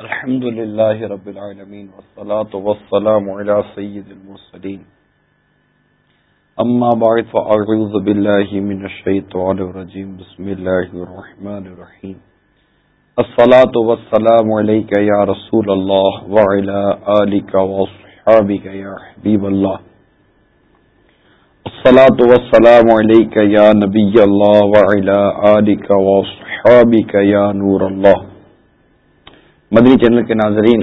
الحمد لله رب العالمين والصلاة والسلام على سيد المرسلين أما بعد فأعوذ بالله من الشيطان الرجيم بسم الله الرحمن الرحيم الصلاة والسلام عليك يا رسول الله وعلى آلك وصحابك يا حبيب الله الصلاة والسلام عليك يا نبي الله وعلى آلك وصحابك يا نور الله مدنی چینل کے ناظرین،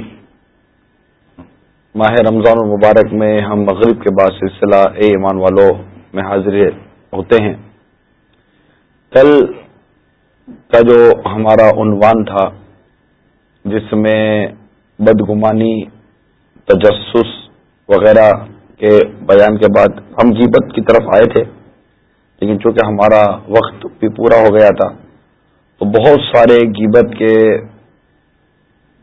ماہ رمضان المبارک میں ہم مغرب کے بعد سلسلہ اے ایمان والو میں حاضر ہوتے ہیں۔ کل کا جو ہمارا عنوان تھا، جس میں بدگمانی، تجسس وغیرہ کے بیان کے بعد ہم جیبت کی طرف آئے تھے، لیکن چونکہ ہمارا وقت بھی پورا ہو گیا تھا، تو بہت سارے گیبت کے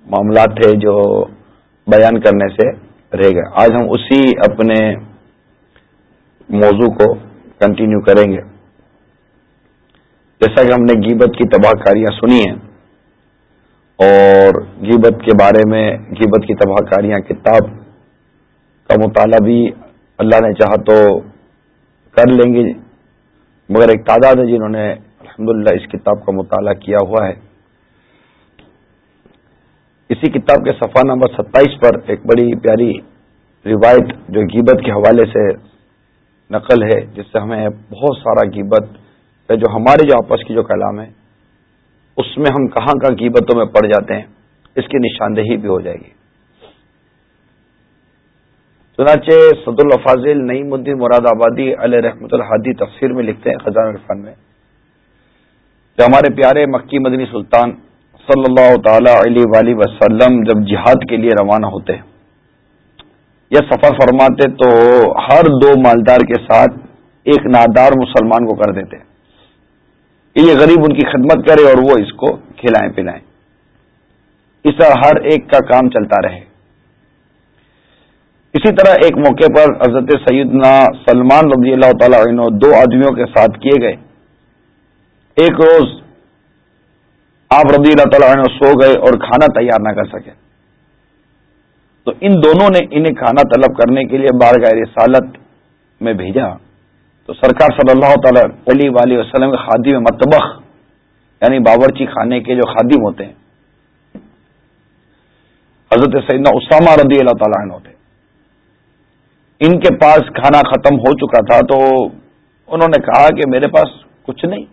معاملات تھے جو بیان کرنے سے رہ گئے۔ آج ہم اسی اپنے موضوع کو کنٹینیو کریں گے۔ جیسا کہ ہم نے گیبت کی تباہ کاریاں سنی ہیں اور گیبت کے بارے میں گیبت کی تباہ کاریاں کتاب کا مطالعہ بھی اللہ نے چاہا تو کر لیں گے، مگر ایک تعداد ہے جنہوں نے الحمد اس کتاب کا مطالعہ کیا ہوا ہے۔ اسی کتاب کے صفحہ نمبر ستائیس پر ایک بڑی پیاری روایت جو گیبت کے حوالے سے نقل ہے، جس سے ہمیں بہت سارا گیبت جو ہمارے جو آپس کی جو کلام ہے، اس میں ہم کہاں کہاں گیبتوں میں پڑ جاتے ہیں، اس کی نشاندہی بھی ہو جائے گی۔ چنانچہ صد الفاظل نعیم الدین مراد آبادی علیہ رحمۃ الحادی تفسیر میں لکھتے ہیں خزان عرفان میں کہ ہمارے پیارے مکی مدنی سلطان صلی اللہ تعالی علیہ وسلم جب جہاد کے لیے روانہ ہوتے یا سفر فرماتے تو ہر دو مالدار کے ساتھ ایک نادار مسلمان کو کر دیتے کہ یہ غریب ان کی خدمت کرے اور وہ اس کو کھلائیں پلائیں۔ اس طرح ہر ایک کا کام چلتا رہے۔ اسی طرح ایک موقع پر حضرت سیدنا سلمان رضی اللہ تعالی عنہ دو آدمیوں کے ساتھ کیے گئے۔ ایک روز آپ رضی اللہ تعالی عنہ سو گئے اور کھانا تیار نہ کر سکے۔ تو ان دونوں نے انہیں کھانا طلب کرنے کے لیے بارگاہ رسالت میں بھیجا۔ تو سرکار صلی اللہ تعالی علیہ وسلم کے خادی میں متبخ یعنی باورچی خانے کے جو خادم ہوتے ہیں۔ حضرت سیدنا اسامہ رضی اللہ تعالیٰ عنہ ہوتے۔ ان کے پاس کھانا ختم ہو چکا تھا تو انہوں نے کہا کہ میرے پاس کچھ نہیں۔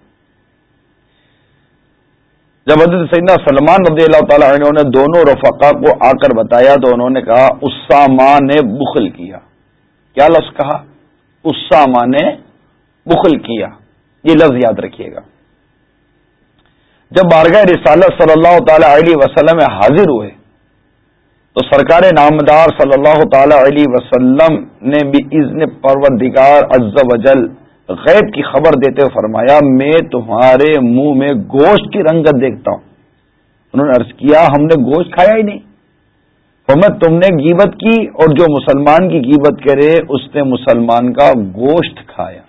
جب حضرت سیدنا سلمان رضی اللہ تعالی عنہ نے دونوں رفقا کو آ کر بتایا تو انہوں نے کہا، اسامہ نے بخل کیا۔ کیا لفظ کہا؟ اسامہ نے بخل کیا۔ یہ لفظ یاد رکھیے گا۔ جب بارگاہ رسالت صلی اللہ تعالی علیہ وسلم میں حاضر ہوئے، تو سرکار نامدار صلی اللہ تعالی علیہ وسلم نے بھی عزن پروردگار عز و جل غیب کی خبر دیتے ہوئے فرمایا، میں تمہارے منہ میں گوشت کی رنگت دیکھتا ہوں۔ انہوں نے عرض کیا، ہم نے گوشت کھایا ہی نہیں۔ فرمت تم نے گیبت کی اور جو مسلمان کی گیبت کرے، اس نے مسلمان کا گوشت کھایا۔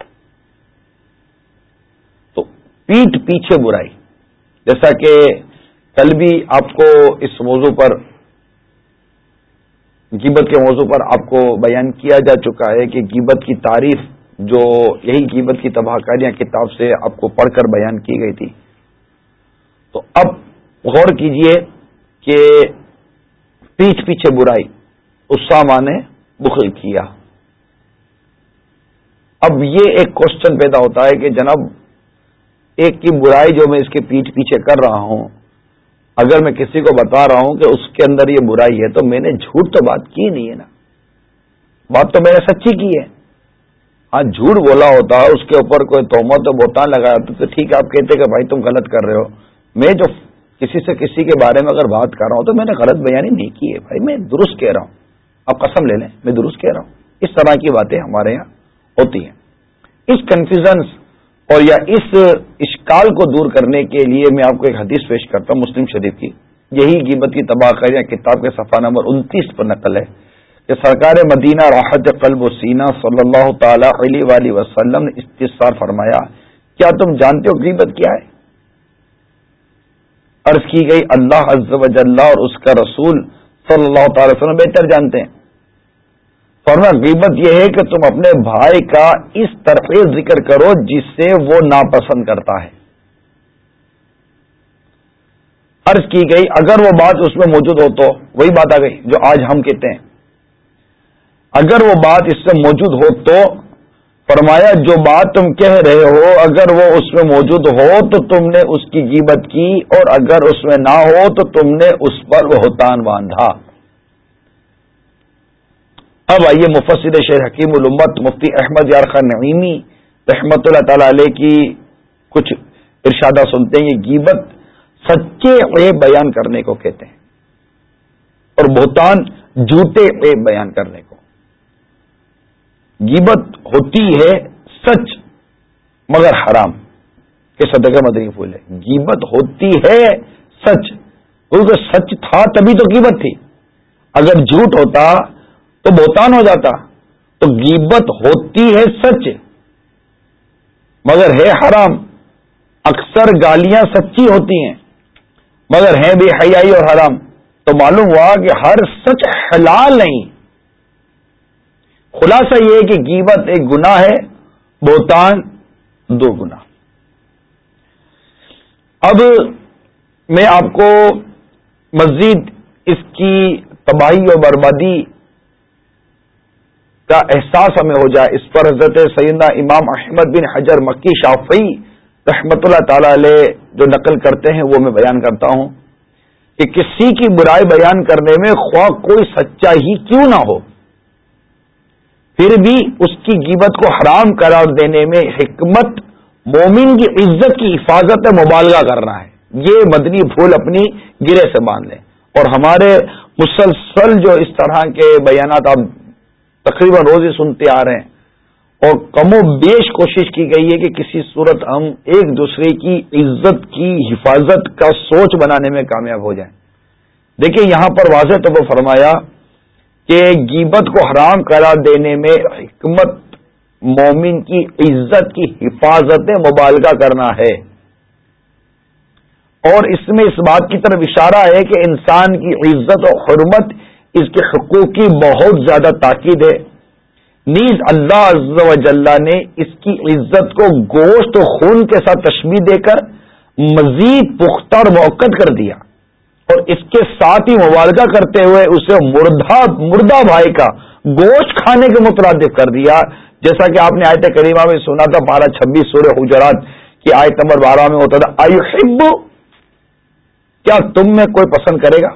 تو پیٹ پیچھے برائی۔ جیسا کہ کل بھی آپ کو اس موضوع پر گیبت کے موضوع پر آپ کو بیان کیا جا چکا ہے کہ گیبت کی تعریف جو یہی گیبت کی تباہ کاریاں کتاب سے آپ کو پڑھ کر بیان کی گئی تھی۔ تو اب غور کیجیے کہ پیچھ پیچھے برائی اسامہ نے بخل کیا۔ اب یہ ایک کوشچن پیدا ہوتا ہے کہ جناب ایک کی برائی جو میں اس کے پیچھ پیچھے کر رہا ہوں، اگر میں کسی کو بتا رہا ہوں کہ اس کے اندر یہ برائی ہے تو میں نے جھوٹ تو بات کی نہیں ہے نا۔ بات تو میں نے سچی کی ہے۔ ہاں جھوٹ بولا ہوتا اس کے اوپر کوئی تومت بوتان لگایا تو ٹھیک ہے، آپ کہتے کہ بھائی تم غلط کر رہے ہو۔ میں جو کسی سے کسی کے بارے میں اگر بات کر رہا ہوں، تو میں نے غلط بیانی نہیں کی ہے۔ بھائی، میں درست کہہ رہا ہوں۔ آپ قسم لے لیں، میں درست کہہ رہا ہوں۔ اس طرح کی باتیں ہمارے یہاں ہوتی ہیں۔ اس کنفیوژنس اور یا اس اشکال کو دور کرنے کے لیے میں آپ کو ایک حدیث پیش کرتا ہوں، مسلم شریف کی۔ یہی قیمت کی تباہ کر کتاب کے صفحہ نمبر انتیس پر نقل ہے۔ کہ سرکار مدینہ راحت قلب و سینہ صلی اللہ تعالی علیہ وآلہ وسلم نے استفسار فرمایا، کیا تم جانتے ہو قیمت کیا ہے؟ عرض کی گئی، اللہ عز و جل اور اس کا رسول صلی اللہ تعالی وسلم بہتر جانتے ہیں۔ فرما غیبت یہ ہے کہ تم اپنے بھائی کا اس طرح ذکر کرو جس سے وہ ناپسند کرتا ہے۔ عرض کی گئی، اگر وہ بات اس میں موجود ہو تو وہی بات آ گئی جو آج ہم کہتے ہیں۔ اگر وہ بات اس سے موجود ہو تو فرمایا، جو بات تم کہہ رہے ہو، اگر وہ اس میں موجود ہو تو تم نے اس کی قیمت کی، اور اگر اس میں نہ ہو تو تم نے اس پر بہتان باندھا۔ اب آئیے مفسر شیر حکیم الامت مفتی احمد یار خان نعیمی رحمت اللہ تعالی علیہ کی کچھ ارشادہ سنتے ہیں۔ یہ گیبت سچے عیب بیان کرنے کو کہتے ہیں، اور بہتان جھوٹے عیب بیان کرنے کو۔ گیبت ہوتی ہے سچ، مگر حرام۔ کہ صدقہ مدنی پھول ہے۔ گیبت ہوتی ہے سچ۔ کیونکہ سچ تھا تبھی تو قیمت تھی۔ اگر جھوٹ ہوتا تو بہتان ہو جاتا۔ تو گیبت ہوتی ہے سچ، مگر ہے حرام۔ اکثر گالیاں سچی ہوتی ہیں، مگر ہیں بھی حیائی اور حرام۔ تو معلوم ہوا کہ ہر سچ حلال نہیں۔ خلاصہ یہ ہے کہ گیبت ایک گنا ہے، بہتان دو گنا اب میں آپ کو مزید اس کی تباہی اور بربادی کا احساس ہمیں ہو جائے۔ اس پر حضرت سیدنا امام احمد بن حجر مکی شافی رحمت اللہ تعالی علیہ جو نقل کرتے ہیں، وہ میں بیان کرتا ہوں کہ کسی کی برائی بیان کرنے میں خواہ کوئی سچا ہی کیوں نہ ہو۔ پھر بھی اس کی گیبت کو حرام قرار دینے میں حکمت مومن کی عزت کی حفاظت مبالغہ کرنا ہے۔ یہ مدنی پھول اپنی گرے سے باندھ لیں۔ اور ہمارے مسلسل جو اس طرح کے بیانات آپ تقریباً روز ہی سنتے آ رہے ہیں، اور کم و بیش کوشش کی گئی ہے کہ کسی صورت ہم ایک دوسرے کی عزت کی حفاظت کا سوچ بنانے میں کامیاب ہو جائیں۔ دیکھیں، یہاں پر واضح طور پر فرمایا کہ گیبت کو حرام قرار دینے میں حکمت مومن کی عزت کی حفاظت مبالغہ کرنا ہے۔ اور اس میں اس بات کی طرف اشارہ ہے کہ انسان کی عزت و حرمت اس کے حقوق کی بہت زیادہ تاکید ہے۔ نیز اللہ عز و جلہ نے اس کی عزت کو گوشت و خون کے ساتھ تشبیح دے کر مزید پختہ اور موقع کر دیا۔ اور اس کے ساتھ ہی مبارکہ کرتے ہوئے اسے مردہ مردہ بھائی کا گوشت کھانے کے مترادف کر دیا۔ جیسا کہ آپ نے آیت کریمہ میں سنا تھا، بارہ چھبیس سورہ حجرات کی آیت نمبر بارہ میں ہوتا تھا۔ آیو ہب کیا تم میں کوئی پسند کرے گا؟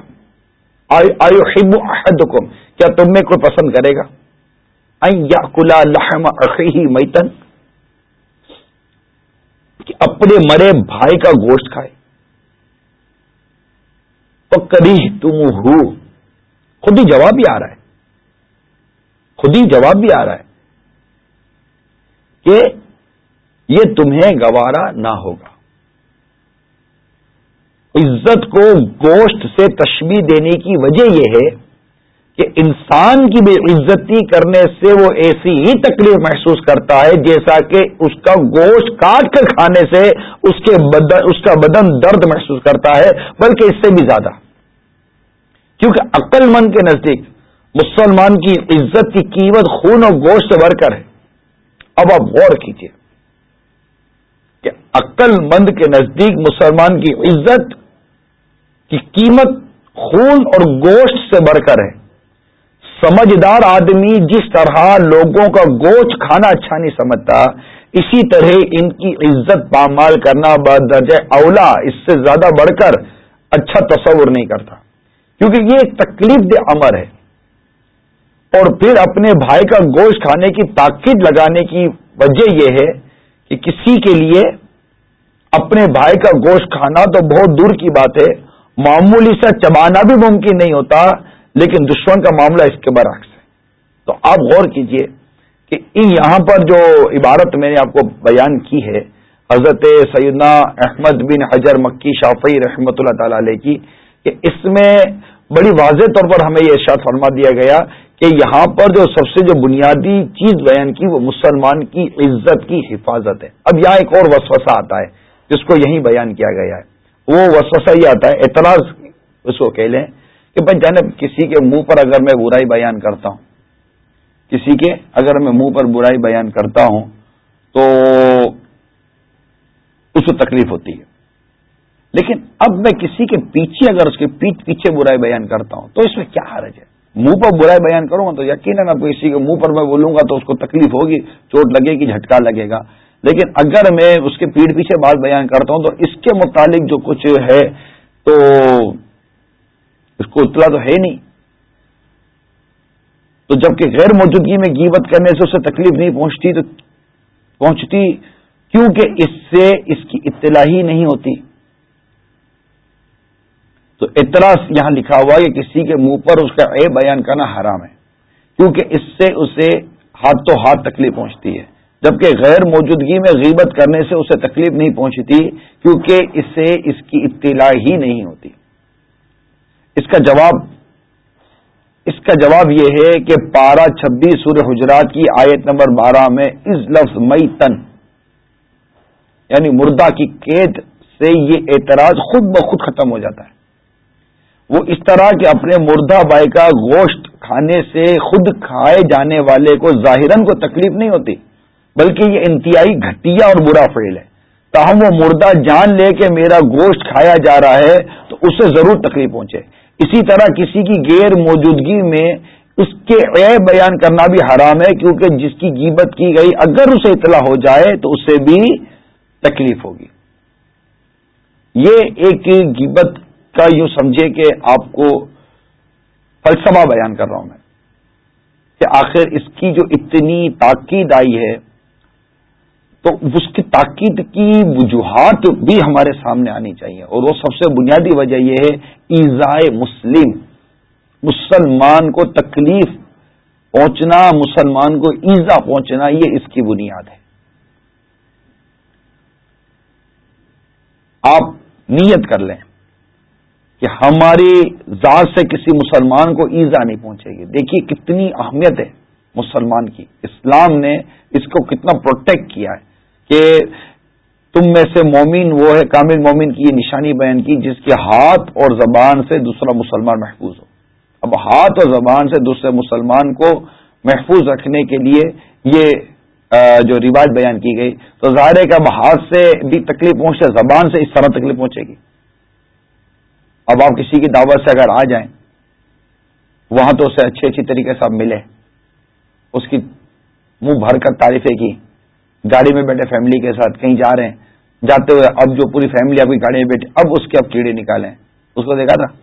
آیو ہب احدکم؟ کیا تم میں کوئی پسند کرے گا؟ کلا لحم اخی میتن۔ کہ اپنے مرے بھائی کا گوشت کھائے۔ کبھی تم ہو خود ہی جواب بھی آ رہا ہے۔ خود ہی جواب بھی آ رہا ہے کہ یہ تمہیں گوارا نہ ہوگا۔ عزت کو گوشت سے تشبیح دینے کی وجہ یہ ہے کہ انسان کی بے عزتی کرنے سے وہ ایسی ہی تکلیف محسوس کرتا ہے جیسا کہ اس کا گوشت کاٹ کر کھانے سے اس کے بدن اس کا بدن درد محسوس کرتا ہے، بلکہ اس سے بھی زیادہ۔ کیونکہ عقل مند کے نزدیک مسلمان کی عزت کی قیمت خون اور گوشت سے بڑھ کر ہے۔ اب آپ غور کیجیے کہ عقل مند کے نزدیک مسلمان کی عزت کی قیمت خون اور گوشت سے بڑھ کر ہے۔ سمجھدار آدمی جس طرح لوگوں کا گوشت کھانا اچھا نہیں سمجھتا، اسی طرح ان کی عزت پامال کرنا بدرجہ اولا اس سے زیادہ بڑھ کر اچھا تصور نہیں کرتا۔ کیونکہ یہ ایک تکلیف دہ امر ہے۔ اور پھر اپنے بھائی کا گوشت کھانے کی تاکید لگانے کی وجہ یہ ہے کہ کسی کے لیے اپنے بھائی کا گوشت کھانا تو بہت دور کی بات ہے، معمولی سا چبانا بھی ممکن نہیں ہوتا لیکن دشمن کا معاملہ اس کے برعکس ہے۔ تو آپ غور کیجیے کہ یہاں پر جو عبارت میں نے آپ کو بیان کی ہے، حضرت سیدنا احمد بن حجر مکی شافی رحمۃ اللہ تعالی علیہ کی، کہ اس میں بڑی واضح طور پر ہمیں یہ ارشاد فرما دیا گیا کہ یہاں پر جو سب سے جو بنیادی چیز بیان کی، وہ مسلمان کی عزت کی حفاظت ہے۔ اب یہاں ایک اور وسوسہ آتا ہے، جس کو یہیں بیان کیا گیا ہے۔ وہ وسوسہ یہ آتا ہے، اعتراض اس کو کہہ لیں۔ کہ بھائی جانب کسی کے منہ پر اگر میں برائی بیان کرتا ہوں، کسی کے اگر میں منہ پر برائی بیان کرتا ہوں، تو اس کو تکلیف ہوتی ہے۔ لیکن اب میں کسی کے پیچھے اگر اس کے پیٹ پیچھے برائی بیان کرتا ہوں، تو اس میں کیا حرج ہے؟ منہ پر برائی بیان کروں گا تو یقیناً اب کسی کے منہ پر میں بولوں گا تو اس کو تکلیف ہوگی، چوٹ لگے گی، جھٹکا لگے گا۔ لیکن اگر میں اس کے پیٹ پیچھے بات بیان کرتا ہوں، تو اس کے متعلق جو کچھ ہے، تو اس کو اطلاع تو ہے نہیں۔ تو جبکہ غیر موجودگی میں گیبت کرنے سے اسے تکلیف نہیں پہنچتی تو پہنچتی کیونکہ اس سے اس کی اطلاع ہی نہیں ہوتی۔ تو اطلاع یہاں لکھا ہوا کہ کسی کے منہ پر اس کا اے بیان کرنا حرام ہے، کیونکہ اس سے اسے ہاتھ تو ہاتھ تکلیف پہنچتی ہے۔ جبکہ غیر موجودگی میں غیبت کرنے سے اسے تکلیف نہیں پہنچتی، کیونکہ اس سے اس کی اطلاع ہی نہیں ہوتی۔ اس کا جواب اس کا جواب یہ ہے کہ پارہ چھبیس سورہ حجرات کی آیت نمبر بارہ میں اس لفظ مئی تن یعنی مردہ کی قید سے یہ اعتراض خود بخود ختم ہو جاتا ہے۔ وہ اس طرح کہ اپنے مردہ بائی کا گوشت کھانے سے خود کھائے جانے والے کو ظاہراً کو تکلیف نہیں ہوتی، بلکہ یہ انتہائی گھٹیا اور برا فیل ہے۔ تاہم وہ مردہ جان لے کے میرا گوشت کھایا جا رہا ہے تو اسے ضرور تکلیف پہنچے۔ اسی طرح کسی کی غیر موجودگی میں اس کے عیب بیان کرنا بھی حرام ہے، کیونکہ جس کی گیبت کی گئی، اگر اسے اطلاع ہو جائے تو اسے بھی تکلیف ہوگی۔ یہ ایک گیبت کا یوں سمجھے کہ آپ کو فلسفہ بیان کر رہا ہوں میں کہ آخر اس کی جو اتنی تاکید آئی ہے تو اس کی تاکید کی وجوہات بھی ہمارے سامنے آنی چاہیے۔ اور وہ سب سے بنیادی وجہ یہ ہے ایزائے مسلم۔ مسلمان کو تکلیف پہنچنا، مسلمان کو ایزا پہنچنا، یہ اس کی بنیاد ہے۔ آپ نیت کر لیں کہ ہماری ذات سے کسی مسلمان کو ایزا نہیں پہنچے گی۔ دیکھیے کتنی اہمیت ہے مسلمان کی۔ اسلام نے اس کو کتنا پروٹیکٹ کیا ہے۔ کہ تم میں سے مومن، وہ ہے کامل مومن کی یہ نشانی بیان کی، جس کے ہاتھ اور زبان سے دوسرا مسلمان محفوظ ہو۔ اب ہاتھ اور زبان سے دوسرے مسلمان کو محفوظ رکھنے کے لیے یہ جو رواج بیان کی گئی، تو ظاہر ہے کہ اب ہاتھ سے بھی تکلیف پہنچے زبان سے اس طرح تکلیف پہنچے گی۔ اب آپ کسی کی دعوت سے اگر آ جائیں، وہاں تو اسے اچھی اچھی طریقے سے آپ ملے اس کی منہ بھر کر تعریفیں کی۔ گاڑی میں بیٹھے فیملی کے ساتھ کہیں جا رہے ہیں، جاتے ہوئے اب جو پوری فیملی آپ کی گاڑی میں بیٹھے اب اس کے اب کیڑے نکالے اس کو دیکھا تھا؟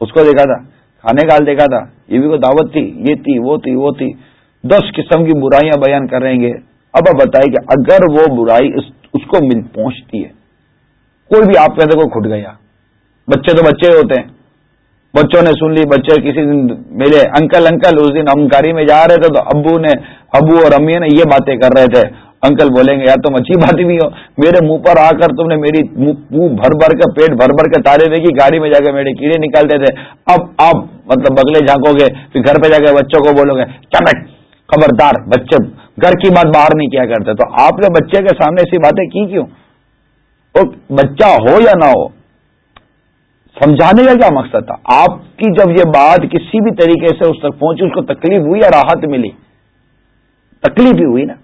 اس کو دیکھا تھا۔ کھانے کا دیکھا تھا۔ یہ بھی کوئی دعوت تھی؟ یہ تھی، وہ تھی وہ تھی۔ دس قسم کی برائیاں بیان کریں گے اب اب بتائیے کہ اگر وہ برائی اس کو مل پہنچتی ہے، کوئی بھی آپ کے اندر کو کھٹ گیا۔ بچے تو بچے ہوتے ہیں۔ بچوں نے سن لی، بچے کسی دن ملے۔ انکل انکل، اس دن ہم گاڑی میں جا رہے تھے تو ابو نے، ابو اور امی نے یہ باتیں کر رہے تھے۔ انکل بولیں گے، یار تم اچھی بات بھی ہو۔ میرے منہ پر آ کر تم نے میری منہ بھر بھر کے پیٹ بھر بھر کے تارے کی گاڑی میں جا کے میرے کیڑے نکالتے تھے۔ اب آپ مطلب بگلے جھانکو گے، پھر گھر پہ جا کے بچوں کو بولو گے کیا میں خبردار، بچے، گھر کی بات باہر نہیں کیا کرتے۔ تو آپ نے بچے کے سامنے ایسی باتیں کی کیوں؟ بچہ ہو یا نہ ہو، سمجھانے کا کیا مقصد تھا؟ آپ کی جب یہ بات کسی بھی طریقے سے اس تک پہنچی، اس کو تکلیف ہوئی یا راحت ملی؟ تکلیف ہی ہوئی نا۔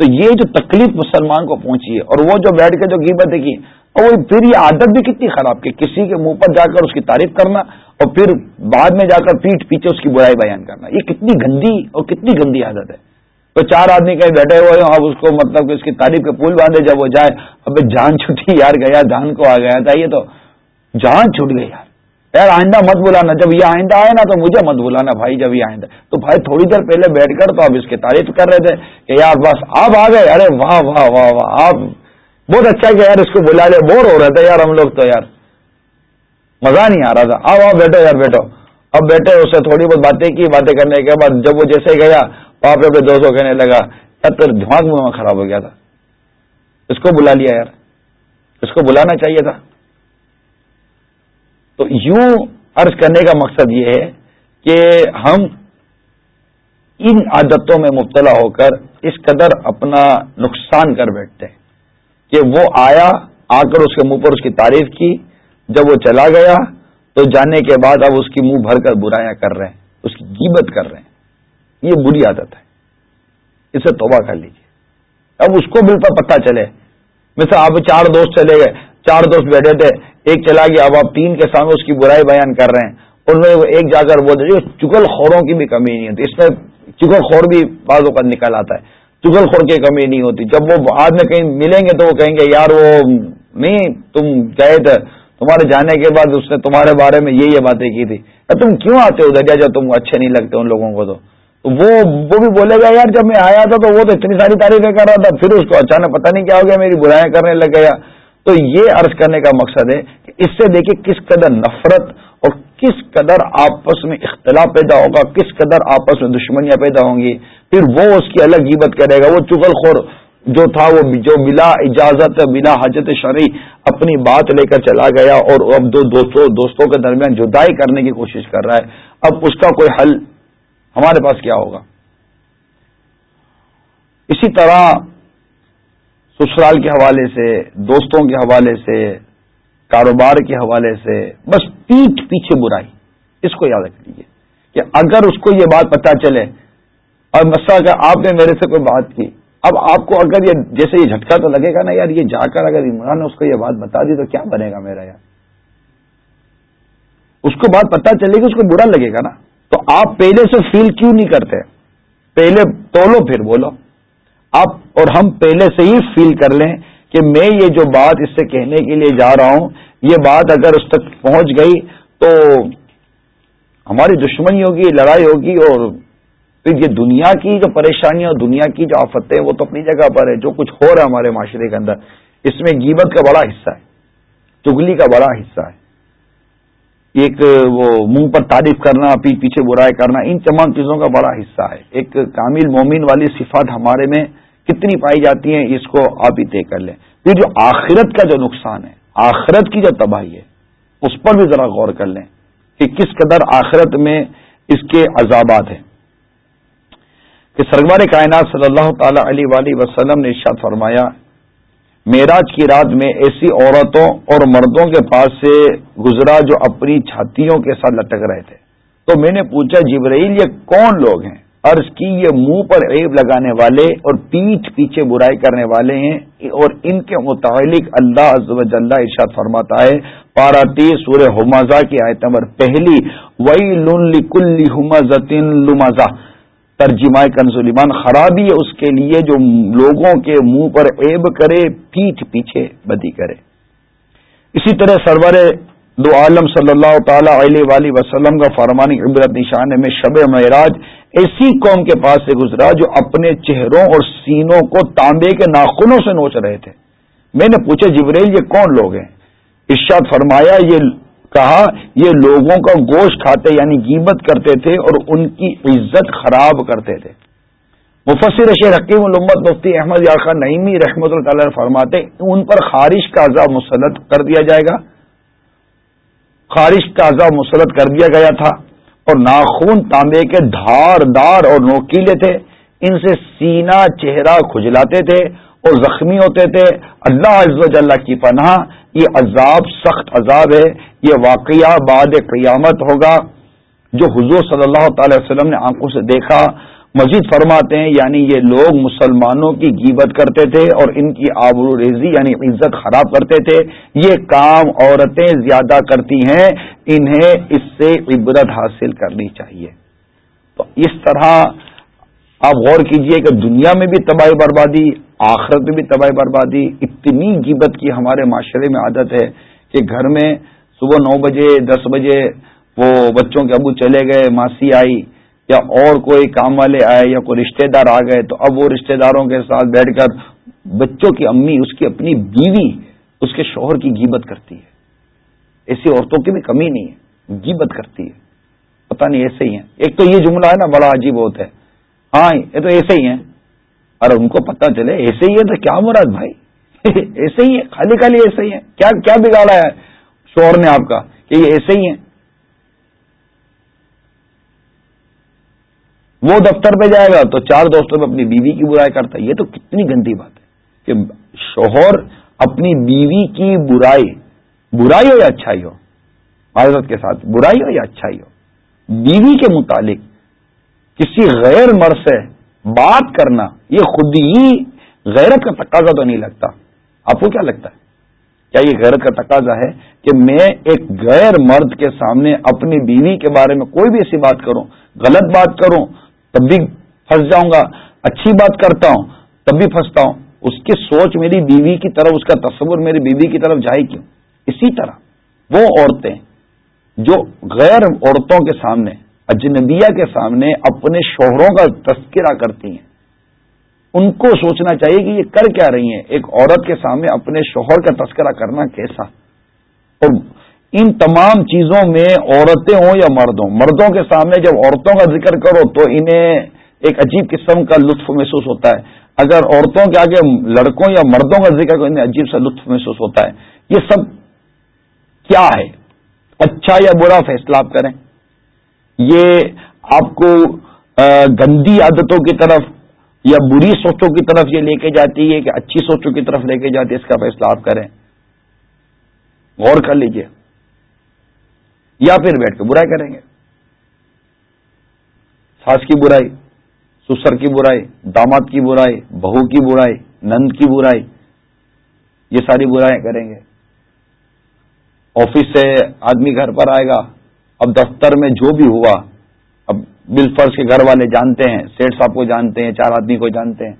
تو یہ جو تکلیف مسلمان کو پہنچی ہے اور وہ جو بیٹھ کے جو قیمت کی اور وہ پھر یہ عادت بھی کتنی خراب کہ کسی کے منہ پر جا کر اس کی تعریف کرنا اور پھر بعد میں جا کر پیٹ پیچھے اس کی برائی بیان کرنا، یہ کتنی گندی اور کتنی گندی عادت ہے۔ تو چار آدمی کہیں بیٹھے ہوئے ہوں اب اس کو مطلب کہ اس کی تعریف کے پول باندھے، جب وہ جائے اب جان چھٹی یار گیا، جان کو آ گیا تھا، یہ تو جان چھٹ گئی یار۔ یار آئندہ مت بلانا جب یہ آئندہ آئے نا تو مجھے مت بلانا بھائی جب یہ آئندہ تو بھائی تھوڑی دیر پہلے بیٹھ کر تو آپ اس کی تعریف کر رہے تھے کہ یار بس آپ آ گئے ارے واہ واہ واہ واہ آپ بہت اچھا کہ یار اس کو بلا لے بور ہو رہے تھے یار ہم لوگ تو یار مزہ نہیں آ رہا تھا آؤ آؤ بیٹھو یار بیٹھو اب بیٹھے اس سے تھوڑی بہت باتیں کی باتیں کرنے کے بعد جب وہ جیسے گیا آپ اپنے دوستوں کہنے لگا یار تو دماغ میں خراب ہو گیا تھا اس کو بلا لیا یار اس کو بلانا چاہیے تھا تو یوں عرض کرنے کا مقصد یہ ہے کہ ہم ان عادتوں میں مبتلا ہو کر اس قدر اپنا نقصان کر بیٹھتے ہیں کہ وہ آیا، آ کر اس کے منہ پر اس کی تعریف کی، جب وہ چلا گیا تو جانے کے بعد اب اس کی منہ بھر کر برایاں کر رہے ہیں، اس کی قیمت کر رہے ہیں۔ یہ بری عادت ہے۔ اسے توبہ کر لیجیے اب اس کو بالکل پتہ چلے۔ مثلا آپ چار دوست چلے گئے، چار دوست بیٹھے تھے ایک چلا گیا، اب آپ تین کے سامنے اس کی برائی بیان کر رہے ہیں۔ ان میں ایک جا کر بولتے چگل خوروں کی بھی کمی نہیں ہوتی۔ اس میں چگل خور بھی بعضوں کا نکل آتا ہے۔ چگل خور کی کمی نہیں ہوتی۔ جب وہ بعد میں کہیں ملیں گے تو وہ کہیں گے، یار وہ نہیں، تم گئے تھے۔ تمہارے جانے کے بعد اس نے تمہارے بارے میں یہ یہ باتیں کی تھی۔ تم کیوں آتے ہو دریا جب تم اچھے نہیں لگتے ان لوگوں کو تو؟ وہ وہ بھی بولے گا، یار جب میں آیا تھا تو وہ تو اتنی ساری تعریفیں کر رہا تھا۔ پھر اس کو اچانک پتہ نہیں کیا ہو گیا، میری برائیاں کرنے لگ گیا۔ تو یہ عرض کرنے کا مقصد ہے کہ اس سے دیکھیں کس قدر نفرت اور کس قدر آپس میں اختلاف پیدا ہوگا، کس قدر آپس میں دشمنیاں پیدا ہوں گی۔ پھر وہ اس کی الگ عبت کرے گا، وہ چغل خور جو تھا، وہ جو بلا اجازت، بلا حجت شرعی اپنی بات لے کر چلا گیا اور اب دو دوستوں دوستوں کے درمیان جدائی کرنے کی کوشش کر رہا ہے۔ اب اس کا کوئی حل ہمارے پاس کیا ہوگا؟ اسی طرح سسرال کے حوالے سے، دوستوں کے حوالے سے، کاروبار کے حوالے سے، بس پیٹ پیچھے برائی۔ اس کو یاد رکھ لیجیے کہ اگر اس کو یہ بات پتا چلے، اور مسئلہ کہ آپ نے میرے سے کوئی بات کی، اب آپ کو اگر یہ جیسے یہ جھٹکا تو لگے گا نا یار، یہ جا کر اگر عمران نے اس کو یہ بات بتا دی تو کیا بنے گا میرا یار؟ اس کو بات پتا چلے گی، اس کو برا لگے گا نا۔ تو آپ پہلے سے فیل کیوں نہیں کرتے؟ پہلے تولو پھر بولو۔ آپ اور ہم پہلے سے ہی فیل کر لیں کہ میں یہ جو بات اس سے کہنے کے لیے جا رہا ہوں، یہ بات اگر اس تک پہنچ گئی تو ہماری دشمنی ہوگی، لڑائی ہوگی اور پھر یہ دنیا کی جو پریشانیاں اور دنیا کی جو آفتیں، وہ تو اپنی جگہ پر ہے جو کچھ ہو رہا ہے ہمارے معاشرے کے اندر، اس میں گیبت کا بڑا حصہ ہے چگلی کا بڑا حصہ ہے۔ ایک وہ منہ پر تعریف کرنا پیچھے برائی کرنا، ان تمام چیزوں کا بڑا حصہ ہے۔ ایک کامل مومن والی صفات ہمارے میں کتنی پائی جاتی ہیں، اس کو آپ ہی طے کر لیں۔ پھر جو آخرت کا جو نقصان ہے، آخرت کی جو تباہی ہے، اس پر بھی ذرا غور کر لیں کہ کس قدر آخرت میں اس کے عذابات ہیں۔ کہ سرگمار کائنات صلی اللہ تعالی علیہ وسلم نے ارشاد فرمایا، معراج کی رات میں ایسی عورتوں اور مردوں کے پاس سے گزرا جو اپنی چھاتیوں کے ساتھ لٹک رہے تھے۔ تو میں نے پوچھا، جبرائیل یہ کون لوگ ہیں؟ عرض کی، یہ منہ پر عیب لگانے والے اور پیٹھ پیچھے برائی کرنے والے ہیں اور ان کے متعلق اللہ عز و ارشاد فرماتا ہے۔ پاراتی سورہ حمازہ کی آیت نمبر پہلی۔ وئی لن لمازہ۔ ترجمہ کنزلیمان خرابی ہے اس کے لیے جو لوگوں کے منہ پر عیب کرے، پیٹھ پیچھے بدی کرے۔ اسی طرح سرور دو عالم صلی اللہ تعالی علیہ وآلہ وسلم کا فرمانی عبرت نشان میں شب معراج ایسی قوم کے پاس سے گزرا جو اپنے چہروں اور سینوں کو تانبے کے ناخنوں سے نوچ رہے تھے۔ میں نے پوچھا جبریل یہ کون لوگ ہیں؟ ارشاد فرمایا، یہ کہا، یہ لوگوں کا گوشت کھاتے یعنی قیمت کرتے تھے اور ان کی عزت خراب کرتے تھے۔ مفسر شیر حکیم الامت مفتی احمد یا نعیمی رحمۃ اللہ تعالی فرماتے ان پر خارش کا عذاب مسلط کر دیا جائے گا۔ خارش کا عذاب مسلط کر دیا گیا تھا۔ اور ناخون تانبے کے دھار دار اور نوکیلے تھے۔ ان سے سینا چہرہ کھجلاتے تھے اور زخمی ہوتے تھے۔ اللہ عز و جل کی پناہ، یہ عذاب، سخت عذاب ہے۔ یہ واقعہ بعد قیامت ہوگا۔ جو حضور صلی اللہ تعالی وسلم نے آنکھوں سے دیکھا مزید فرماتے ہیں یعنی یہ لوگ مسلمانوں کی گیبت کرتے تھے اور ان کی آبرو ریزی یعنی عزت خراب کرتے تھے۔ یہ کام عورتیں زیادہ کرتی ہیں، انہیں اس سے عبرت حاصل کرنی چاہیے۔ تو اس طرح آپ غور کیجیے کہ دنیا میں بھی تباہی بربادی، آخرت میں بھی تباہی بربادی اتنی گیبت کی ہمارے معاشرے میں عادت ہے کہ گھر میں صبح نو بجے، دس بجے وہ بچوں کے ابو چلے گئے، ماسی آئی یا اور کوئی کام والے آئے یا کوئی رشتہ دار آ گئے تو اب وہ رشتہ داروں کے ساتھ بیٹھ کر بچوں کی امی، اس کی اپنی بیوی، اس کے شوہر کی گیبت کرتی ہے۔ ایسی عورتوں کی بھی کمی نہیں ہے گیبت کرتی ہے۔ پتہ نہیں، ایسے ہی ہیں۔ ایک تو یہ جملہ ہے نا، بڑا عجیب ہوتا ہے۔ ہاں یہ تو ایسے ہی ہیں۔ اور ان کو پتا چلے، ایسے ہی ہے تو کیا مراد بھائی؟ ایسے ہی ہے خالی خالی ایسے ہی ہے کیا کیا بگاڑا ہے شور نے آپ کا کہ یہ ایسے ہی ہے وہ دفتر پہ جائے گا تو چار دوستوں میں اپنی بیوی کی برائی کرتا ہے۔ یہ تو کتنی گندی بات ہے کہ شوہر اپنی بیوی کی برائی برائی ہو یا اچھائی ہو؟ معذرت کے ساتھ، برائی ہو یا اچھائی ہو؟ بیوی کے متعلق کسی غیر مر سے بات کرنا، یہ خود ہی غیرت کا تقاضا تو نہیں لگتا۔ آپ کو کیا لگتا ہے؟ کیا یہ غیرت کا تقاضا ہے کہ میں ایک غیر مرد کے سامنے اپنی بیوی کے بارے میں کوئی بھی ایسی بات کروں، غلط بات کروں تب بھی پھنس جاؤں گا۔ اچھی بات کرتا ہوں، تب بھی پھنستا ہوں۔ اس کی سوچ میری بیوی کی طرف، اس کا تصور میری بیوی کی طرف جائے کیوں؟ اسی طرح وہ عورتیں جو غیر عورتوں کے سامنے، اجنبیہ کے سامنے اپنے شوہروں کا تذکرہ کرتی ہیں، ان کو سوچنا چاہیے کہ یہ کر کیا رہی ہیں۔ ایک عورت کے سامنے اپنے شوہر کا تذکرہ کرنا کیسا؟ اور ان تمام چیزوں میں عورتیں ہوں یا مرد ہوں مردوں کے سامنے جب عورتوں کا ذکر کرو تو انہیں ایک عجیب قسم کا لطف محسوس ہوتا ہے۔ اگر عورتوں کے آگے لڑکوں یا مردوں کا ذکر کرو، انہیں عجیب سا لطف محسوس ہوتا ہے۔ یہ سب کیا ہے؟ اچھا یا برا فیصلہ آپ کریں۔ یہ آپ کو گندی عادتوں کی طرف یا بری سوچوں کی طرف یہ لے کے جاتی ہے کہ اچھی سوچوں کی طرف لے کے جاتی ہے، اس کا فیصلہ آپ کریں۔ غور کر لیجیے۔ یا پھر بیٹھ کے برائی کریں گے۔ ساس کی برائی، سسر کی برائی، داماد کی برائی، بہو کی برائی، نند کی برائی، یہ ساری برائیں کریں گے۔ آفس سے آدمی گھر پر آئے گا، اب دفتر میں جو بھی ہوا، اب بل فرض کے گھر والے جانتے ہیں سیٹ صاحب کو جانتے ہیں، چار آدمی کو جانتے ہیں۔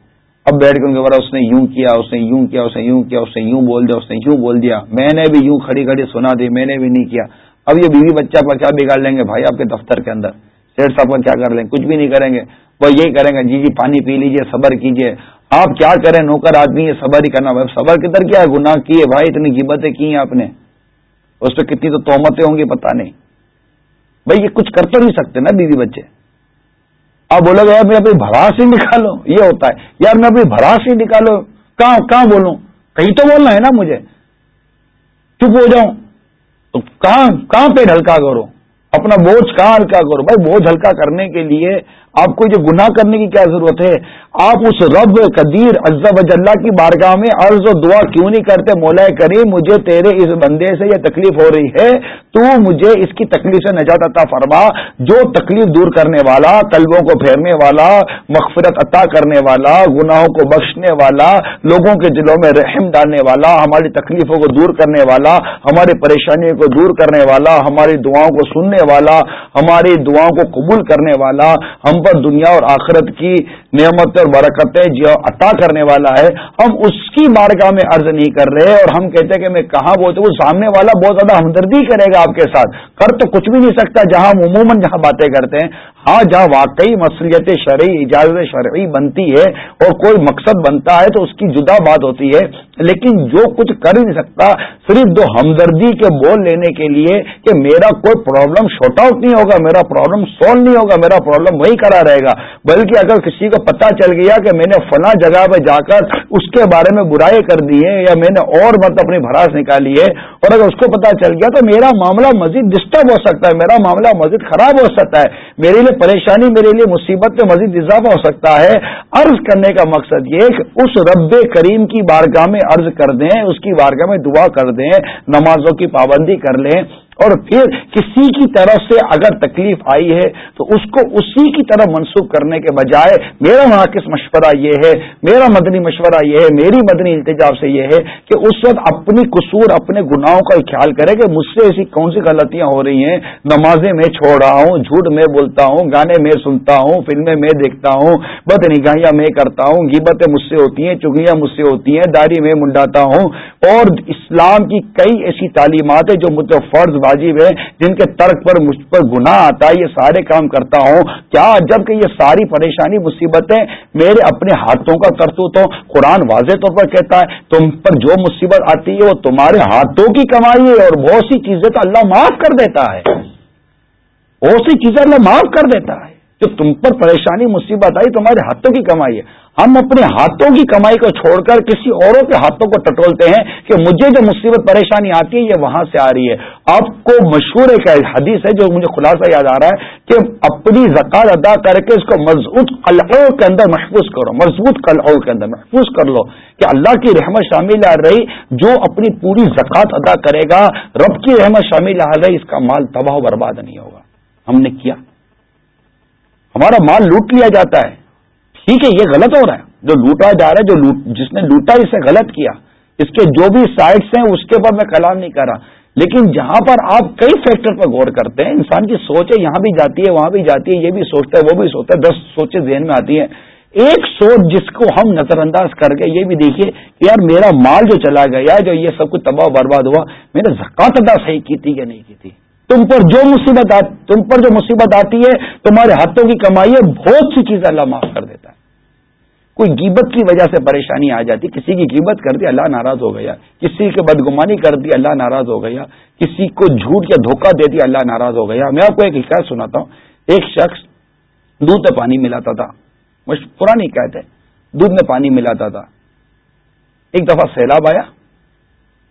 اب بیٹھ کے ان کے بارے اس نے یوں کیا، اس نے یوں کیا، اس نے یوں کیا، اس نے یوں بول دیا، اس نے یوں بول دیا۔ میں نے بھی یوں کھڑی کھڑی سنا دی، میں نے بھی نہیں کیا۔ اب یہ بیوی بچہ پر کیا بگاڑ لیں گے؟ بھائی آپ کے دفتر کے اندر۔ سیٹ صاحب پر کیا کر لیں؟ گے کچھ بھی نہیں کریں گے۔ وہ یہی کریں گے جی جی پانی پی لیجیے صبر کیجیے آپ کیا کریں؟ نوکر آدمی ہے، صبر ہی کرنا۔ بھائی صبر کدھر کیا گناہ کیے۔ بھائی اتنی قیمتیں کی ہیں آپ نے۔ اس پہ کتنی تو تومتیں ہوں گی پتا نہیں۔ بھائی یہ کچھ کر تو نہیں سکتے نا بیوی بچے۔ آپ بولو گے، یار میں اپنی بھراس ہی نکالو یہ ہوتا ہے۔ یار میں اپنی بھراس ہی نکالو کہاں کہاں بولوں؟ کہیں تو بولنا ہے نا مجھے۔ چپ ہو جاؤں۔ تو کہاں کہاں پہ ہلکا کرو اپنا بوجھ کہاں ہلکا کرو بھائی، بوجھ ہلکا کرنے کے لیے آپ کو جو گناہ کرنے کی کیا ضرورت ہے؟ آپ اس رب قدیر و جلہ کی بارگاہ میں عرض و دعا کیوں نہیں کرتے؟ مولا کریم، مجھے تیرے اس بندے سے یہ تکلیف ہو رہی ہے۔ تو مجھے اس کی تکلیف سے نجات عطا فرما۔ جو تکلیف دور کرنے والا، قلبوں کو پھیرنے والا، مغفرت عطا کرنے والا، گناہوں کو بخشنے والا، لوگوں کے دلوں میں رحم ڈالنے والا، ہماری تکلیفوں کو دور کرنے والا، ہماری پریشانیوں کو دور کرنے والا، ہماری دعاؤں کو سننے والا، ہماری دعاؤں کو قبول کرنے والا، ہم پر دنیا اور آخرت کی نعمت اور برکتیں جو عطا کرنے والا ہے، ہم اس کی بارگاہ میں عرض نہیں کر رہے اور ہم کہتے ہیں کہ میں کہاں بولتے وہ سامنے والا بہت زیادہ ہمدردی کرے گا آپ کے ساتھ۔ کر تو کچھ بھی نہیں سکتا، جہاں ہم عموماً جہاں باتیں کرتے ہیں ہاں جہاں واقعی مصلیت شرعی، اجازت شرعی بنتی ہے اور کوئی مقصد بنتا ہے تو اس کی جدا بات ہوتی ہے۔ لیکن جو کچھ کر نہیں سکتا، صرف دو ہمدردی کے بول لینے کے لیے کہ میرا کوئی پرابلم شارٹ آؤٹ نہیں ہوگا، میرا پرابلم سالو نہیں ہوگا، میرا پرابلم وہی کرا رہے گا۔ بلکہ اگر کسی کو پتا چل گیا کہ میں نے فلاں جگہ پہ جا کر اس کے بارے میں برائی کر دی ہے یا میں نے اور مت اپنی بھراس نکالی ہے اور اگر اس کو پتا چل گیا تو میرا معاملہ مزید ڈسٹرب ہو سکتا ہے، میرا معاملہ مزید خراب ہو سکتا ہے۔ میرے لیے پریشانی میرے لیے مصیبت میں مزید اضافہ ہو سکتا ہے۔ عرض کرنے کا مقصد یہ کہ اس رب کریم کی بارگاہ میں عرض کر دیں، اس کی بارگاہ میں دعا کر دیں، نمازوں کی پابندی کر لیں۔ اور پھر کسی کی طرف سے اگر تکلیف آئی ہے تو اس کو اسی کی طرف منسوخ کرنے کے بجائے میرا ناقص مشورہ یہ ہے، میرا مدنی مشورہ یہ ہے، میری مدنی التجاب سے یہ ہے کہ اس وقت اپنی قصور، اپنے گناہوں کا خیال کرے کہ مجھ سے ایسی کون سی غلطیاں ہو رہی ہیں۔ نمازیں میں چھوڑ رہا ہوں، جھوٹ میں بولتا ہوں، گانے میں سنتا ہوں، فلمیں میں دیکھتا ہوں بد نگاہیاں میں کرتا ہوں گیبتیں مجھ سے ہوتی ہیں چگیاں مجھ سے ہوتی ہیں داڑھی میں منڈاتا ہوں۔ اور اسلام کی کئی ایسی تعلیمات ہیں جو مجھے فرض واجب ہے، جن کے ترک پر مجھ پر گناہ آتا ہے، یہ سارے کام کرتا ہوں۔ کیا جبکہ یہ ساری پریشانی، مصیبتیں میرے اپنے ہاتھوں کا کرتوت ہوں، قرآن واضح طور پر کہتا ہے، تم پر جو مصیبت آتی ہے، وہ تمہارے ہاتھوں کی کمائی ہے اور بہت سی چیزیں تو اللہ معاف کر دیتا ہے۔ بہت سی چیزیں اللہ معاف کر دیتا ہے۔ جو تم پر پریشانی مصیبت آئی، تمہارے ہاتھوں کی کمائی ہے۔ ہم اپنے ہاتھوں کی کمائی کو چھوڑ کر کسی اوروں کے ہاتھوں کو ٹٹولتے ہیں کہ مجھے جو مصیبت پریشانی آتی ہے، یہ وہاں سے آ رہی ہے۔ آپ کو مشہور ایک حدیث ہے جو مجھے خلاصہ یاد آ رہا ہے کہ اپنی زکات ادا کر کے اس کو مضبوط قلعوں کے اندر محفوظ کرو، مضبوط قلعوں کے اندر محفوظ کر لو کہ اللہ کی رحمت شامل آ رہی، جو اپنی پوری زکات ادا کرے گا، رب کی رحمت شامل آ رہی، اس کا مال تباہ و برباد نہیں ہوگا۔ ہم نے کیا۔ ہمارا مال لوٹ لیا جاتا ہے۔ ٹھیک ہے، یہ غلط ہو رہا ہے۔ جو لوٹا جا رہا ہے، جو جس نے لوٹا اسے غلط کیا۔ اس کے جو بھی سائٹس ہیں، اس کے اوپر میں کلام نہیں کر رہا۔ لیکن جہاں پر آپ کئی فیکٹر پر غور کرتے ہیں، انسان کی سوچ ہے، یہاں بھی جاتی ہے، وہاں بھی جاتی ہے، یہ بھی سوچتا ہے، وہ بھی سوچتا ہے، دس سوچیں ذہن میں آتی ہیں۔ ایک سوچ جس کو ہم نظر انداز کر کے یہ بھی دیکھیے کہ یار میرا مال جو چلا گیا، جو یہ سب کچھ تباہ برباد ہوا، میں نے زکات ادا صحیح کی تھی یا نہیں کی تھی؟ تم پر جو مصیبت تم پر جو مصیبت آتی ہے، تمہارے ہاتھوں کی کمائی ہے، بہت سی چیزیں اللہ معاف کر دیتا ہے۔ کوئی گیبت کی وجہ سے پریشانی آ جاتی، کسی کی گیبت کر دی، اللہ ناراض ہو گیا۔ کسی کی بدگمانی کر دی، اللہ ناراض ہو گیا۔ کسی کو جھوٹ یا دھوکہ دے دیا اللہ ناراض ہو گیا۔ میں آپ کو ایک حکایت سناتا ہوں۔ ایک شخص دودھ میں پانی ملاتا تھا۔ پرانی حکایت ہے۔ دودھ میں پانی ملاتا تھا۔ ایک دفعہ سیلاب آیا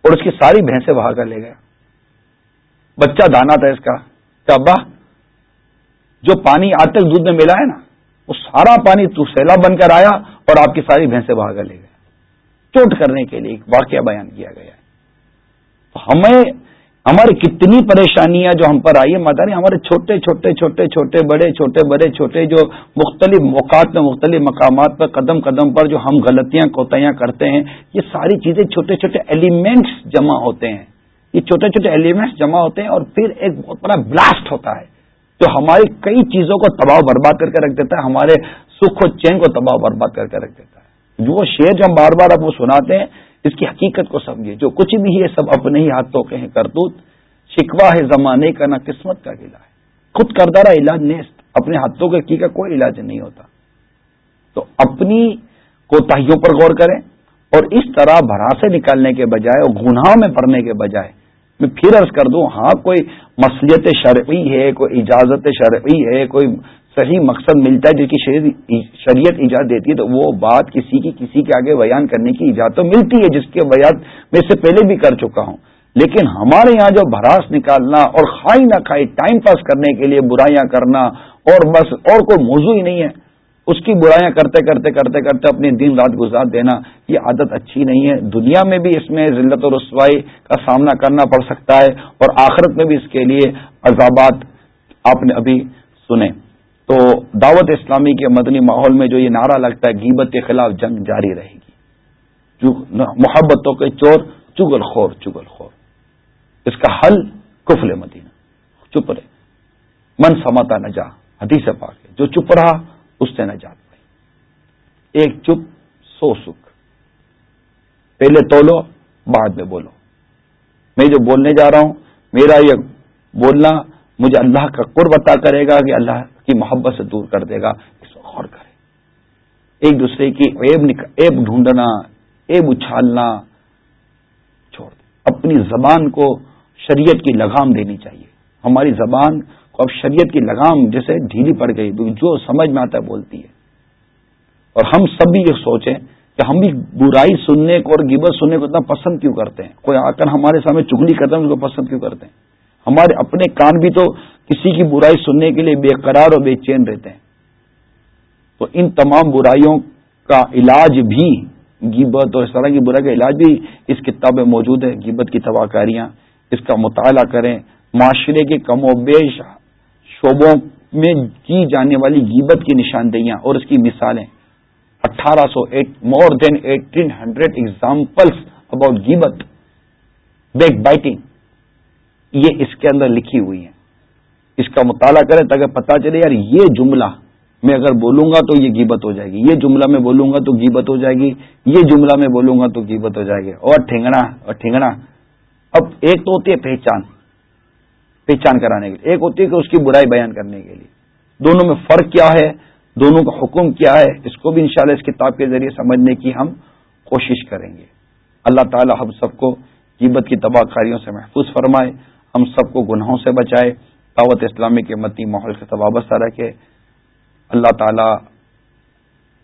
اور اس کی ساری بھینسیں بہا کر لے گیا۔ بچہ دانا تھا اس کا کہ ابا، جو پانی آج تک دودھ میں ملا ہے نا، وہ سارا پانی تو سیلاب بن کر آیا اور آپ کی ساری بھینسیں بہا کر لے گئے۔ چوٹ کرنے کے لیے ایک واقعہ بیان کیا گیا تو ہمیں، ہماری کتنی پریشانیاں جو ہم پر آئی ہیں، ماتا نہیں ہمارے چھوٹے چھوٹے چھوٹے چھوٹے، بڑے چھوٹے بڑے، چھوٹے جو مختلف موقعات میں، مختلف مقامات پر، قدم قدم پر جو ہم غلطیاں کوتیاں کرتے ہیں، یہ ساری چیزیں چھوٹے چھوٹے ایلیمنٹس جمع ہوتے ہیں۔ یہ چھوٹے چھوٹے ایلیمنٹس جمع ہوتے ہیں اور پھر ایک بہت بڑا بلاسٹ ہوتا ہے۔ جو ہماری کئی چیزوں کو تباہ برباد کر کے رکھ دیتا ہے، ہمارے سکھ و چین کو تباہ برباد کر کے رکھ دیتا ہے۔ جو شعر جو ہم بار بار آپ کو سناتے ہیں، اس کی حقیقت کو سمجھے جو کچھ بھی ہے سب اپنے ہی ہاتھوں کے ہیں، کرتوت شکوا ہے، زمانے کا نہ قسمت کا گلا ہے۔ خود کردارا علاج نیست، اپنے ہاتھوں کے کی کا کوئی علاج نہیں ہوتا۔ تو اپنی کوتاہیوں پر غور کریں اور اس طرح بھرا سے نکالنے کے بجائے اور گناہوں میں پڑنے کے بجائے میں پھر عرض کر دوں ہاں کوئی مسلیت شرعی ہے، کوئی اجازت شرعی ہے، کوئی صحیح مقصد ملتا ہے جس کی شریعت ایجاد دیتی ہے، تو وہ بات کسی کی، کسی کے آگے بیان کرنے کی ایجاد تو ملتی ہے، جس کے بیان میں اس سے پہلے بھی کر چکا ہوں۔ لیکن ہمارے یہاں جو بھراس نکالنا اور کھائی نہ کھائی ٹائم پاس کرنے کے لیے برائیاں کرنا اور بس اور کوئی موضوع ہی نہیں ہے۔ اس کی برائیاں کرتے کرتے کرتے کرتے اپنی دن رات گزار دینا، یہ عادت اچھی نہیں ہے۔ دنیا میں بھی اس میں ذلت و رسوائی کا سامنا کرنا پڑ سکتا ہے اور آخرت میں بھی اس کے لیے عذابات آپ نے ابھی سنے تو دعوت اسلامی کے مدنی ماحول میں جو یہ نعرہ لگتا ہے گیبت کے خلاف جنگ جاری رہے گی۔ محبتوں کے چور چگل خور چگل خور۔ اس کا حل کفل مدینہ۔ چپ رہے۔ من سماتا نہ جا حدیث پاک جو چپ رہا اس سے نجات پائی۔ ایک چپ سو سکھ۔ پہلے تولو، بعد میں بولو۔ میں جو بولنے جا رہا ہوں، میرا یہ بولنا مجھے اللہ کا قرب عطا کرے گا کہ اللہ کی محبت سے دور کر دے گا، اس کو غور کرے۔ ایک دوسرے کی ایب ایب ڈھونڈنا ایب اچھالنا چھوڑ دے۔ اپنی زبان کو شریعت کی لگام دینی چاہیے۔ ہماری زبان اب شریعت کی لگام جیسے ڈھیلی پڑ گئی جو سمجھ میں آتا ہے بولتی ہے۔ اور ہم سب بھی یہ سوچیں کہ ہم بھی برائی سننے کو اور گبت سننے کو اتنا پسند کیوں کرتے ہیں؟ کوئی آ کر ہمارے سامنے چگلی کرتا ہے اس کو پسند کیوں کرتے ہیں؟ ہمارے اپنے کان بھی تو کسی کی برائی سننے کے لیے بے قرار اور بے چین رہتے ہیں۔ تو ان تمام برائیوں کا علاج بھی گیبت اور اس طرح کی برائی کا علاج بھی اس کتاب میں موجود ہے۔ گیبت کی تباہ کاریاں، اس کا مطالعہ کریں۔ معاشرے کے کم و بیش شعبوں میں کی جانے والی گیبت کی نشاندہیاں اور اس کی مثالیں۔ اٹھارہ سو more than eighteen hundred examples about گیبت backbiting یہ اس کے اندر لکھی ہوئی ہیں۔ اس کا مطالعہ کریں تاکہ پتا چلے یار، یہ جملہ میں اگر بولوں گا تو یہ گیبت ہو جائے گی۔ یہ جملہ میں بولوں گا تو گیبت ہو جائے گی۔ یہ جملہ میں بولوں گا تو گیبت ہو جائے گی۔ اور ٹھنگنا اور ٹھنگنا۔ اب ایک تو ہوتی ہے پہچان۔ پہچان کرانے کے لیے۔ ایک ہوتی ہے کہ اس کی برائی بیان کرنے کے لیے۔ دونوں میں فرق کیا ہے؟ دونوں کا حکم کیا ہے؟ اس کو بھی انشاءاللہ اس کتاب کے ذریعے سمجھنے کی ہم کوشش کریں گے۔ اللہ تعالی ہم سب کو قیمت کی تباہ کاریوں سے محفوظ فرمائے، ہم سب کو گناہوں سے بچائے، دعوت اسلامی کے متی ماحول سے وابستہ رکھے۔ اللہ تعالی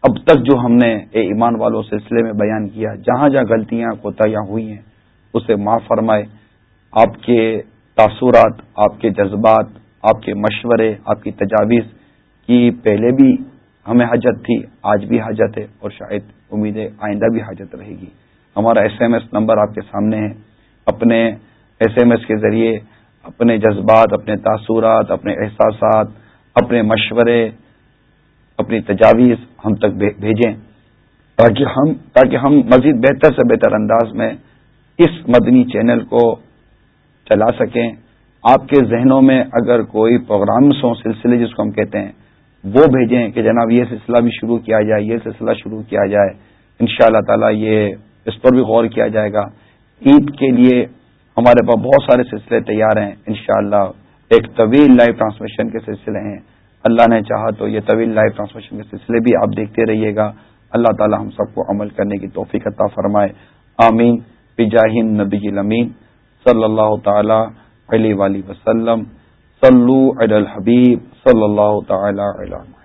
اب تک جو ہم نے اے ایمان والوں سلسلے میں بیان کیا، جہاں جہاں غلطیاں، کوتاہیاں ہوئی ہیں، اسے معاف فرمائے۔ آپ کے تاثرات، آپ کے جذبات، آپ کے مشورے، آپ کی تجاویز کی پہلے بھی ہمیں حاجت تھی، آج بھی حاجت ہے اور شاید امید آئندہ بھی حاجت رہے گی۔ ہمارا ایس ایم ایس نمبر آپ کے سامنے ہے۔ اپنے ایس ایم ایس کے ذریعے اپنے جذبات، اپنے تاثرات، اپنے احساسات، اپنے مشورے، اپنی تجاویز ہم تک بھیجیں تاکہ ہم تاکہ ہم مزید بہتر سے بہتر انداز میں اس مدنی چینل کو چلا سکیں۔ آپ کے ذہنوں میں اگر کوئی پروگرامس ہوں سلسلے جس کو ہم کہتے ہیں، وہ بھیجیں کہ جناب یہ سلسلہ بھی شروع کیا جائے، یہ سلسلہ شروع کیا جائے۔ ان شاء اللہ تعالی یہ اس پر بھی غور کیا جائے گا۔ عید کے لیے ہمارے پاس بہت سارے سلسلے تیار ہیں۔ انشاءاللہ ایک طویل لائیو ٹرانسمیشن کے سلسلے ہیں۔ اللہ نے چاہا تو یہ طویل لائیو ٹرانسمیشن کے سلسلے بھی آپ دیکھتے رہیے گا۔ اللہ تعالی ہم سب کو عمل کرنے کی توفیق عطا فرمائے۔ آمین۔ بجاہین نبی المین صلی اللہ تعالی علیہ وسلم صلو علی الحبیب صلی اللہ تعالی علیہ